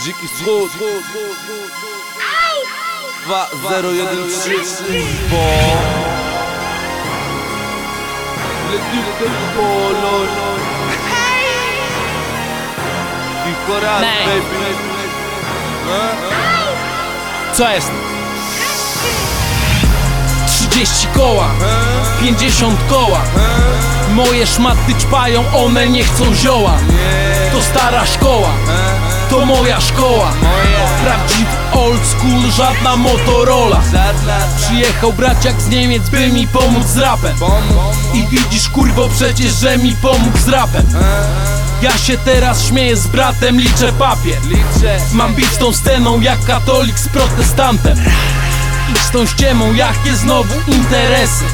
Dziki wschód 2013 Bo Leciutko kolor Tylko raz baby? Co jest? 30 koła, 50 koła. Moje szmaty ćpają, one nie chcą zioła. To stara szkoła, to moja szkoła. Prawdziwy old school, żadna Motorola. Przyjechał braciak z Niemiec, by mi pomóc z rapem. I widzisz kurwo przecież, że mi pomógł z rapem. Ja się teraz śmieję z bratem, liczę papier. Mam bić tą sceną jak katolik z protestantem. I z tą ściemą jakie znowu interesy.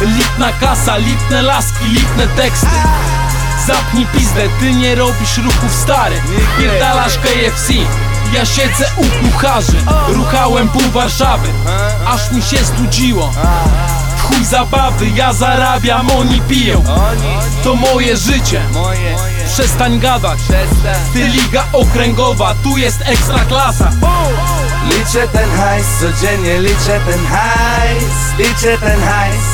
Lipna kasa, lipne laski, lipne teksty Zapnij pizdę, ty nie robisz ruchów stary. Pierdalasz KFC ja siedzę u kucharzy. Ruchałem pół Warszawy. Aż mi się studziło W chuj zabawy, ja zarabiam, oni piją. To moje życie. Przestań gadać. Ty liga okręgowa, tu jest ekstra klasa. Liczę ten hajs, codziennie liczę ten hajs. Liczę ten hajs,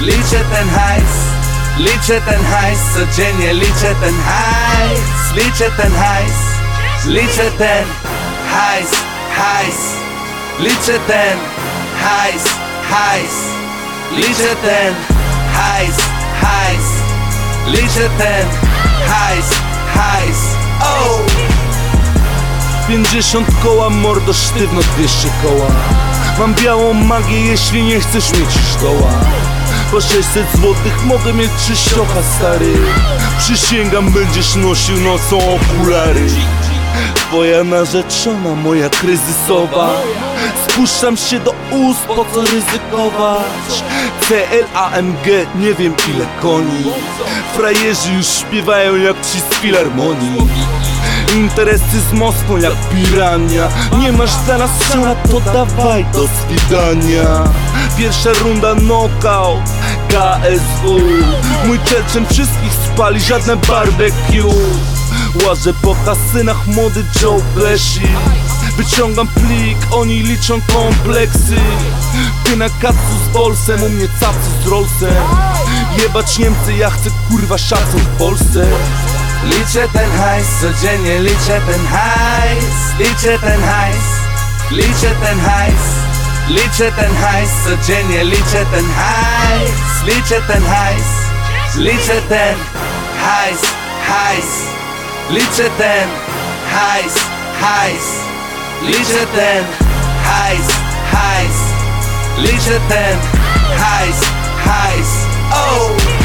liczę ten hajs Liczę ten hajs, codziennie liczę ten hajs. Liczę ten hajs, liczę ten hajs, hajs. Liczę ten hajs, hajs. Liczę ten hajs, hajs. Liczę ten hajs, hajs. Oh! 50 koła, mordo sztywno 200 koła. Mam białą magię, jeśli nie chcesz mieć szkoła Po 600 złotych mogę mieć czyściocha stary. Przysięgam, będziesz nosił nocą okulary. Twoja narzeczona, moja kryzysowa. Spuszczam się do ust, po co ryzykować? CLAMG, nie wiem ile koni. Frajerzy już śpiewają jak ci z filharmonii. Interesy z Moskwą jak pirania. Nie masz dla nas strzała, to dawaj do swidania. Pierwsza runda knockout KSW Mój czerczeń wszystkich spali, żadne barbecue. Łażę po kasynach, młody Joe Pesci Wyciągam plik, oni liczą kompleksy. Ty na kacu z bolsem, u mnie cacy z Rollsem. Jebać Niemcy, ja chcę kurwa szacun w Polsce. Liczę ten hajs, codziennie liczę ten hajs. Liczę ten hajs, liczę ten hajs Liczę ten hajs, codziennie liczę ten hajs Liczę ten hajs, liczę ten hajs, hajs Liczę ten hajs, hajs Liczę ten hajs, hajs ten hajs, hajs Oh!